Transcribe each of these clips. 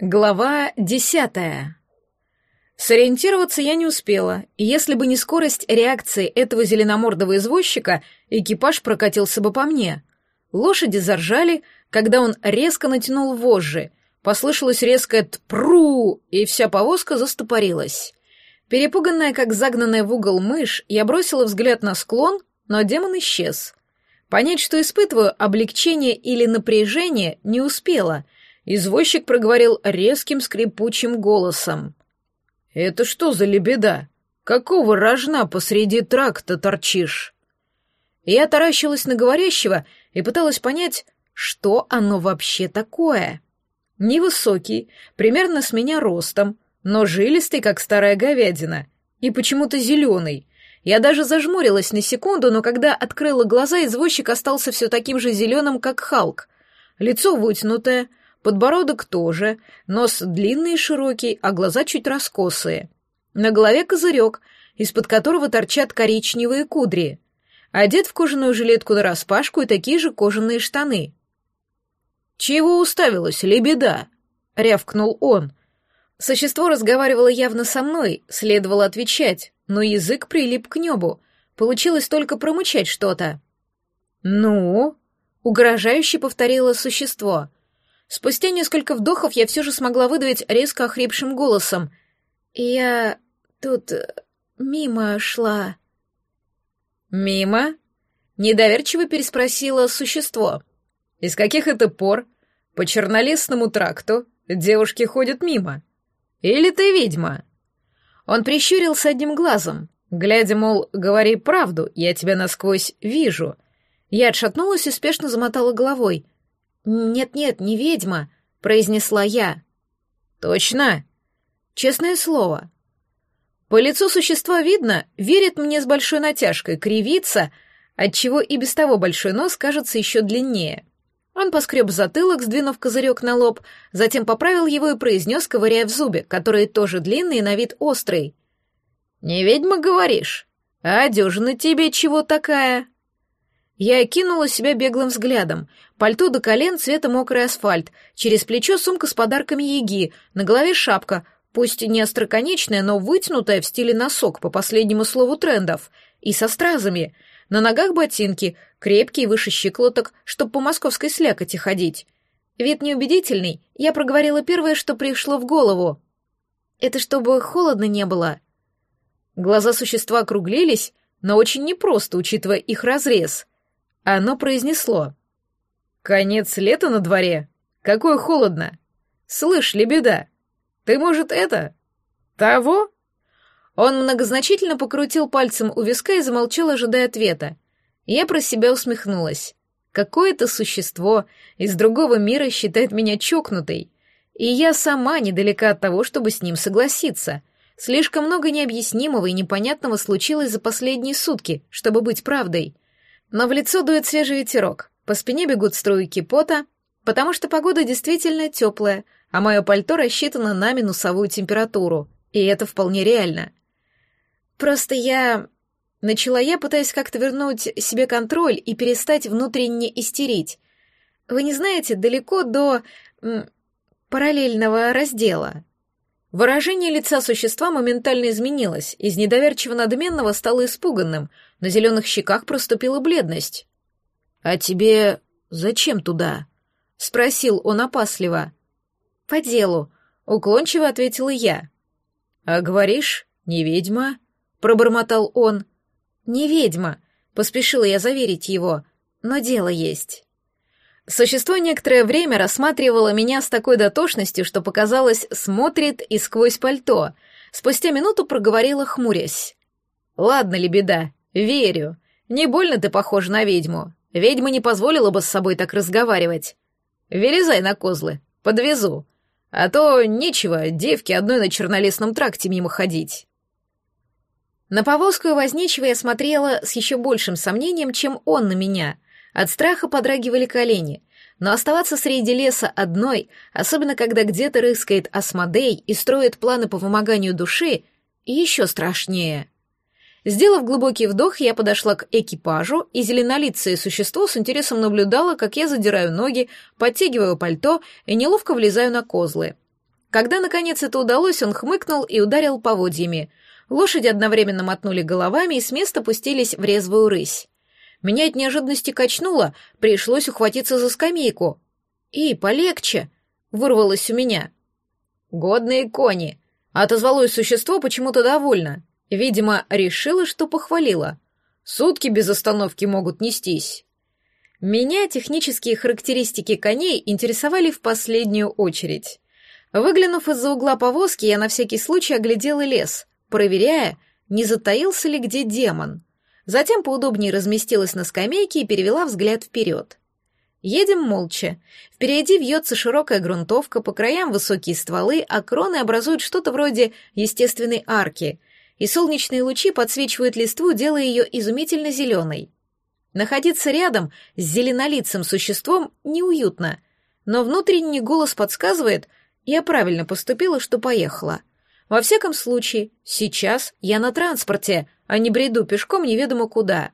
Глава десятая. Сориентироваться я не успела, и если бы не скорость реакции этого зеленомордого извозчика, экипаж прокатился бы по мне. Лошади заржали, когда он резко натянул вожжи, послышалось резкое «тпру», и вся повозка застопорилась. Перепуганная, как загнанная в угол мышь, я бросила взгляд на склон, но демон исчез. Понять, что испытываю, облегчение или напряжение, не успела — Извозчик проговорил резким скрипучим голосом. «Это что за лебеда? Какого рожна посреди тракта торчишь?» Я таращилась на говорящего и пыталась понять, что оно вообще такое. Невысокий, примерно с меня ростом, но жилистый, как старая говядина, и почему-то зеленый. Я даже зажмурилась на секунду, но когда открыла глаза, извозчик остался все таким же зеленым, как Халк. Лицо вытянутое, подбородок тоже, нос длинный и широкий, а глаза чуть раскосые. На голове козырек, из-под которого торчат коричневые кудри. Одет в кожаную жилетку нараспашку и такие же кожаные штаны. «Чего уставилась, лебеда?» — рявкнул он. Существо разговаривало явно со мной, следовало отвечать, но язык прилип к небу. Получилось только промычать что-то. «Ну?» — угрожающе повторило существо. Спустя несколько вдохов я все же смогла выдавить резко охрипшим голосом. «Я тут э, мимо шла». «Мимо?» — недоверчиво переспросило существо. «Из каких это пор по чернолесному тракту девушки ходят мимо? Или ты ведьма?» Он прищурился одним глазом, глядя, мол, говори правду, я тебя насквозь вижу. Я отшатнулась и спешно замотала головой — «Нет-нет, не ведьма», — произнесла я. «Точно?» «Честное слово». По лицу существа видно, верит мне с большой натяжкой, кривится, отчего и без того большой нос кажется еще длиннее. Он поскреб затылок, сдвинув козырек на лоб, затем поправил его и произнес, ковыряя в зубе, который тоже длинный и на вид острый. «Не ведьма, говоришь? А одежина тебе чего такая?» Я окинула себя беглым взглядом. Пальто до колен цвета мокрый асфальт, через плечо сумка с подарками еги, на голове шапка, пусть не остроконечная, но вытянутая в стиле носок по последнему слову трендов, и со стразами. На ногах ботинки, крепкие, выше щиколоток, чтоб по московской слякоти ходить. Вид неубедительный, я проговорила первое, что пришло в голову. «Это чтобы холодно не было». Глаза существа округлились, но очень непросто, учитывая их разрез — оно произнесло. «Конец лета на дворе. Какое холодно. Слышь, лебеда, ты, может, это? Того?» Он многозначительно покрутил пальцем у виска и замолчал, ожидая ответа. Я про себя усмехнулась. Какое-то существо из другого мира считает меня чокнутой, и я сама недалека от того, чтобы с ним согласиться. Слишком много необъяснимого и непонятного случилось за последние сутки, чтобы быть правдой — но в лицо дует свежий ветерок, по спине бегут струйки пота, потому что погода действительно теплая, а мое пальто рассчитано на минусовую температуру, и это вполне реально. Просто я... Начала я, пытаясь как-то вернуть себе контроль и перестать внутренне истерить. Вы не знаете, далеко до... М, параллельного раздела. Выражение лица существа моментально изменилось, из недоверчиво-надменного стало испуганным, на зеленых щеках проступила бледность. «А тебе зачем туда?» — спросил он опасливо. «По делу», — уклончиво ответила я. «А говоришь, не ведьма?» — пробормотал он. «Не ведьма», — поспешила я заверить его, — «но дело есть». Существо некоторое время рассматривало меня с такой дотошностью, что показалось, смотрит и сквозь пальто. Спустя минуту проговорила, хмурясь. «Ладно ли беда, верю. Не больно ты похож на ведьму. Ведьма не позволила бы с собой так разговаривать. Вылезай на козлы, подвезу. А то нечего девки одной на чернолесном тракте мимо ходить». На повозку и возничего я смотрела с еще большим сомнением, чем он на меня — от страха подрагивали колени, но оставаться среди леса одной, особенно когда где-то рыскает Асмодей и строит планы по вымоганию души, еще страшнее. Сделав глубокий вдох, я подошла к экипажу, и зеленолицее существо с интересом наблюдало, как я задираю ноги, подтягиваю пальто и неловко влезаю на козлы. Когда, наконец, это удалось, он хмыкнул и ударил поводьями. Лошади одновременно мотнули головами и с места пустились в резвую рысь. Меня от неожиданности качнуло, пришлось ухватиться за скамейку. «И, полегче!» — вырвалось у меня. «Годные кони!» — отозвалось существо почему-то довольно. Видимо, решила, что похвалила. Сутки без остановки могут нестись. Меня технические характеристики коней интересовали в последнюю очередь. Выглянув из-за угла повозки, я на всякий случай оглядела лес, проверяя, не затаился ли где демон. Затем поудобнее разместилась на скамейке и перевела взгляд вперед. Едем молча. Впереди вьется широкая грунтовка, по краям высокие стволы, а кроны образуют что-то вроде естественной арки, и солнечные лучи подсвечивают листву, делая ее изумительно зеленой. Находиться рядом с зеленолицым существом неуютно, но внутренний голос подсказывает, я правильно поступила, что поехала. Во всяком случае, сейчас я на транспорте, а не бреду пешком неведомо куда.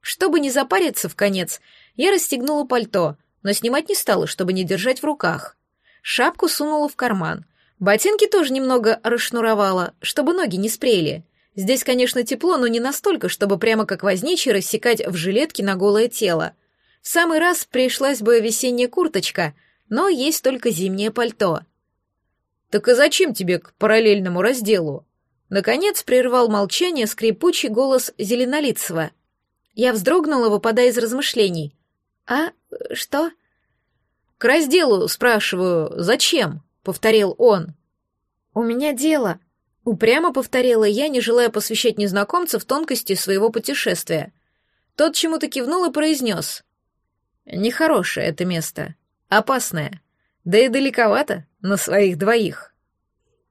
Чтобы не запариться в конец, я расстегнула пальто, но снимать не стала, чтобы не держать в руках. Шапку сунула в карман. Ботинки тоже немного расшнуровала, чтобы ноги не спрели. Здесь, конечно, тепло, но не настолько, чтобы прямо как возничий рассекать в жилетке на голое тело. В самый раз пришлась бы весенняя курточка, но есть только зимнее пальто. «Так и зачем тебе к параллельному разделу?» Наконец прервал молчание скрипучий голос Зеленолицева. Я вздрогнула, выпадая из размышлений. «А? Что?» «К разделу, спрашиваю, зачем?» — повторил он. «У меня дело», — упрямо повторила я, не желая посвящать незнакомца в тонкости своего путешествия. Тот чему-то кивнул и произнес. «Нехорошее это место. Опасное. Да и далековато на своих двоих».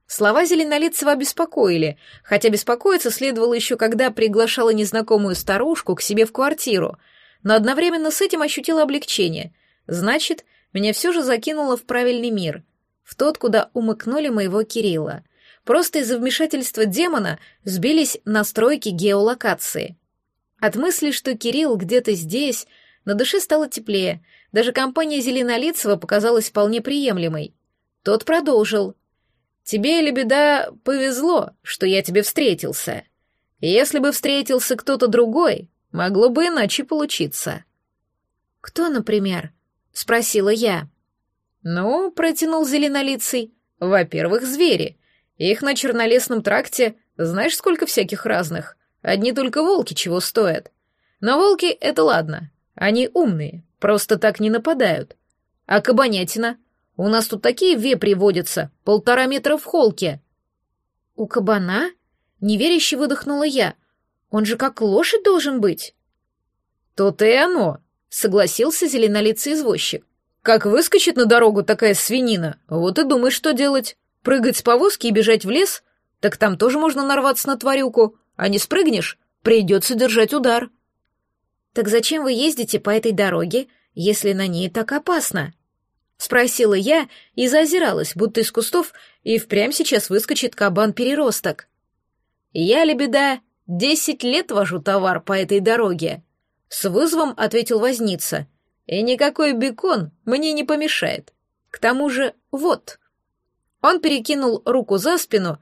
Слова Зеленолицева обеспокоили, хотя беспокоиться следовало еще когда приглашала незнакомую старушку к себе в квартиру, но одновременно с этим ощутила облегчение. Значит, меня все же закинуло в правильный мир, в тот, куда умыкнули моего Кирилла. Просто из-за вмешательства демона сбились настройки геолокации. От мысли, что Кирилл где-то здесь, на душе стало теплее, даже компания Зеленолицева показалась вполне приемлемой. Тот продолжил. «Тебе, Лебеда, повезло, что я тебе встретился. Если бы встретился кто-то другой, могло бы иначе получиться». «Кто, например?» — спросила я. «Ну, — протянул зеленолицый, — во-первых, звери. Их на Чернолесном тракте знаешь, сколько всяких разных. Одни только волки чего стоят. Но волки — это ладно. Они умные, просто так не нападают. А кабанятина? У нас тут такие вепри водятся, полтора метра в холке. У кабана? Неверяще выдохнула я. Он же как лошадь должен быть. То-то и оно, согласился зеленолицый извозчик. Как выскочит на дорогу такая свинина, вот и думай, что делать. Прыгать с повозки и бежать в лес? Так там тоже можно нарваться на тварюку, а не спрыгнешь, придется держать удар. Так зачем вы ездите по этой дороге, если на ней так опасно? Спросила я и заозиралась, будто из кустов, и впрямь сейчас выскочит кабан-переросток. Я, лебеда, десять лет вожу товар по этой дороге. С вызовом ответил возница — и никакой бекон мне не помешает. К тому же, вот. Он перекинул руку за спину,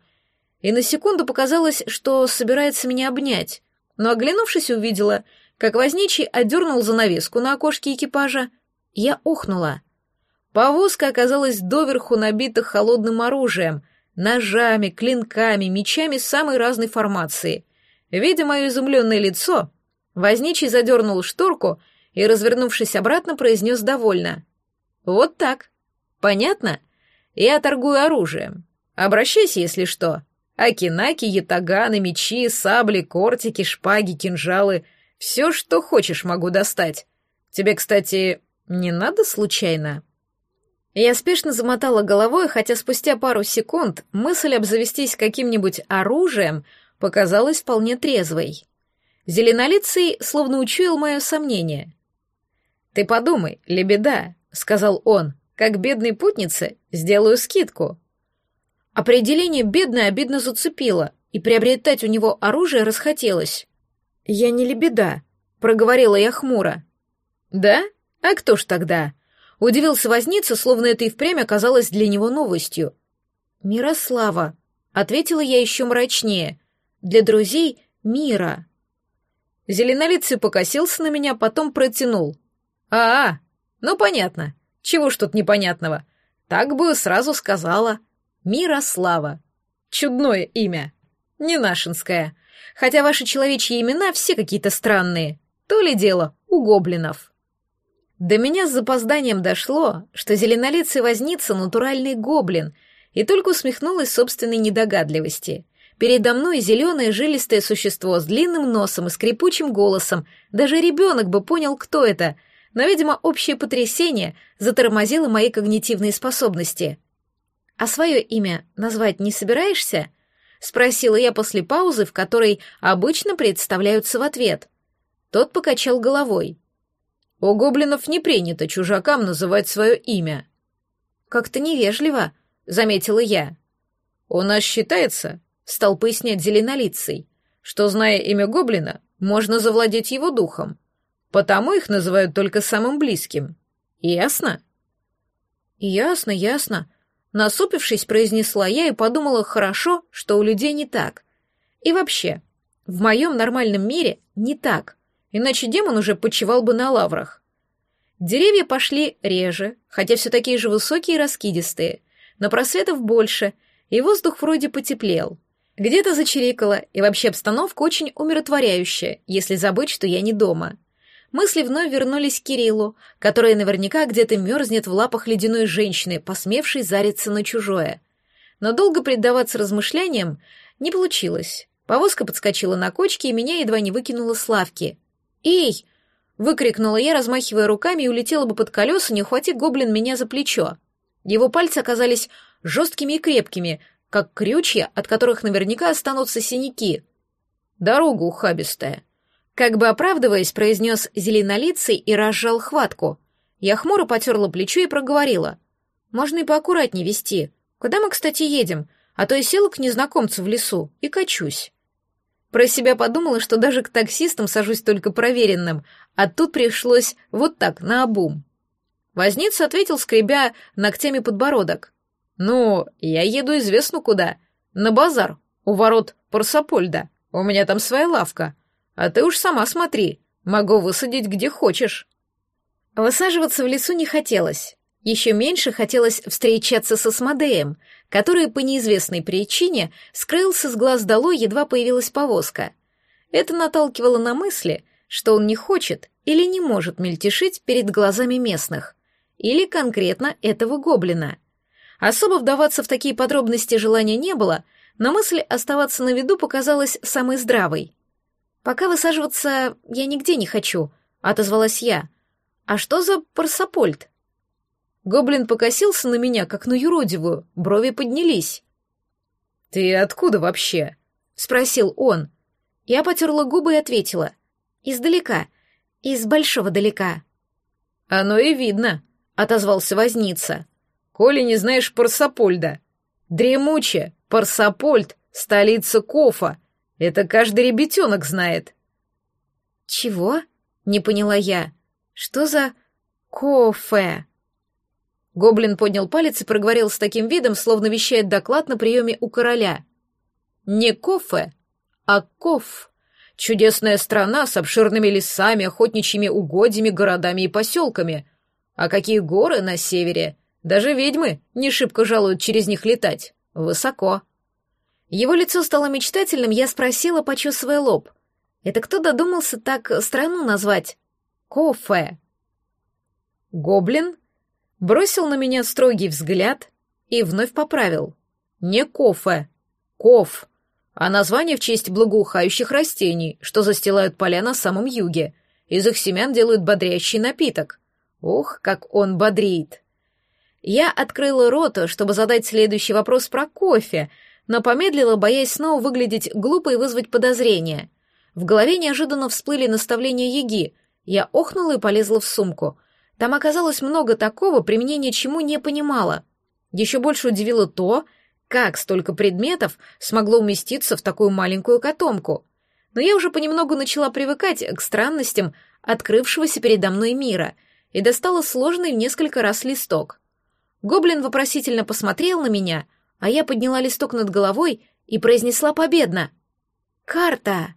и на секунду показалось, что собирается меня обнять, но, оглянувшись, увидела, как возничий отдернул занавеску на окошке экипажа. Я охнула. Повозка оказалась доверху набита холодным оружием, ножами, клинками, мечами самой разной формации. Видя мое изумленное лицо, возничий задернул шторку и, развернувшись обратно, произнес довольно. «Вот так. Понятно? Я торгую оружием. Обращайся, если что. Акинаки, ятаганы, мечи, сабли, кортики, шпаги, кинжалы. Все, что хочешь, могу достать. Тебе, кстати, не надо случайно?» Я спешно замотала головой, хотя спустя пару секунд мысль обзавестись каким-нибудь оружием показалась вполне трезвой. Зеленолицый словно учуял мое сомнение. «Ты подумай, лебеда», — сказал он, — «как бедной путнице сделаю скидку». Определение «бедная» обидно зацепило, и приобретать у него оружие расхотелось. «Я не лебеда», — проговорила я хмуро. «Да? А кто ж тогда?» Удивился возница, словно это и впрямь оказалось для него новостью. Мирослава, ответила я еще мрачнее. Для друзей мира. Зеленолицый покосился на меня, потом протянул. А, -а ну понятно. Чего ж тут непонятного? Так бы сразу сказала. Мирослава. Чудное имя. Не нашинское. Хотя ваши человечьи имена все какие-то странные. То ли дело у гоблинов. До меня с запозданием дошло, что зеленолицый возница — натуральный гоблин, и только усмехнулась собственной недогадливости. Передо мной зеленое жилистое существо с длинным носом и скрипучим голосом. Даже ребенок бы понял, кто это, но, видимо, общее потрясение затормозило мои когнитивные способности. «А свое имя назвать не собираешься?» — спросила я после паузы, в которой обычно представляются в ответ. Тот покачал головой. «У гоблинов не принято чужакам называть свое имя». «Как-то невежливо», — заметила я. «У нас считается», — стал пояснять зеленолицый, «что, зная имя гоблина, можно завладеть его духом. Потому их называют только самым близким. Ясно?» «Ясно, ясно», Насупившись, произнесла я и подумала, хорошо, что у людей не так. И вообще, в моем нормальном мире не так, иначе демон уже почивал бы на лаврах. Деревья пошли реже, хотя все такие же высокие и раскидистые, но просветов больше, и воздух вроде потеплел. Где-то зачирикало, и вообще обстановка очень умиротворяющая, если забыть, что я не дома — мысли вновь вернулись к Кириллу, который наверняка где-то мерзнет в лапах ледяной женщины, посмевшей зариться на чужое. Но долго предаваться размышлениям не получилось. Повозка подскочила на кочке, и меня едва не выкинула с лавки. «Эй!» — выкрикнула я, размахивая руками, и улетела бы под колеса, не ухвати гоблин меня за плечо. Его пальцы оказались жесткими и крепкими, как крючья, от которых наверняка останутся синяки. «Дорога ухабистая», как бы оправдываясь, произнес зеленолицый и разжал хватку. Я хмуро потерла плечо и проговорила. «Можно и поаккуратнее вести. Куда мы, кстати, едем? А то я села к незнакомцу в лесу и качусь». Про себя подумала, что даже к таксистам сажусь только проверенным, а тут пришлось вот так, наобум. Возница ответил, скребя ногтями подбородок. «Ну, я еду известно куда. На базар, у ворот Парсапольда. У меня там своя лавка. А ты уж сама смотри, могу высадить где хочешь. Высаживаться в лесу не хотелось. Еще меньше хотелось встречаться со Смодеем, который по неизвестной причине скрылся с глаз долой, едва появилась повозка. Это наталкивало на мысли, что он не хочет или не может мельтешить перед глазами местных, или конкретно этого гоблина. Особо вдаваться в такие подробности желания не было, но мысль оставаться на виду показалась самой здравой. «Пока высаживаться я нигде не хочу», — отозвалась я. «А что за парсапольт?» Гоблин покосился на меня, как на юродивую, брови поднялись. «Ты откуда вообще?» — спросил он. Я потерла губы и ответила. «Издалека, из большого далека». «Оно и видно», — отозвался возница. «Коли не знаешь Парсапольда. Дремуче, Парсапольд, столица Кофа, это каждый ребятенок знает. Чего? Не поняла я. Что за кофе? Гоблин поднял палец и проговорил с таким видом, словно вещает доклад на приеме у короля. Не кофе, а коф. Чудесная страна с обширными лесами, охотничьими угодьями, городами и поселками. А какие горы на севере! Даже ведьмы не шибко жалуют через них летать. Высоко. Его лицо стало мечтательным, я спросила, почесывая лоб. «Это кто додумался так страну назвать? Кофе?» Гоблин бросил на меня строгий взгляд и вновь поправил. «Не кофе, коф, а название в честь благоухающих растений, что застилают поля на самом юге. Из их семян делают бодрящий напиток. Ох, как он бодрит!» Я открыла рот, чтобы задать следующий вопрос про кофе — но помедлила, боясь снова выглядеть глупо и вызвать подозрения. В голове неожиданно всплыли наставления Еги. Я охнула и полезла в сумку. Там оказалось много такого, применения чему не понимала. Еще больше удивило то, как столько предметов смогло уместиться в такую маленькую котомку. Но я уже понемногу начала привыкать к странностям открывшегося передо мной мира и достала сложный в несколько раз листок. Гоблин вопросительно посмотрел на меня — а я подняла листок над головой и произнесла победно. «Карта!»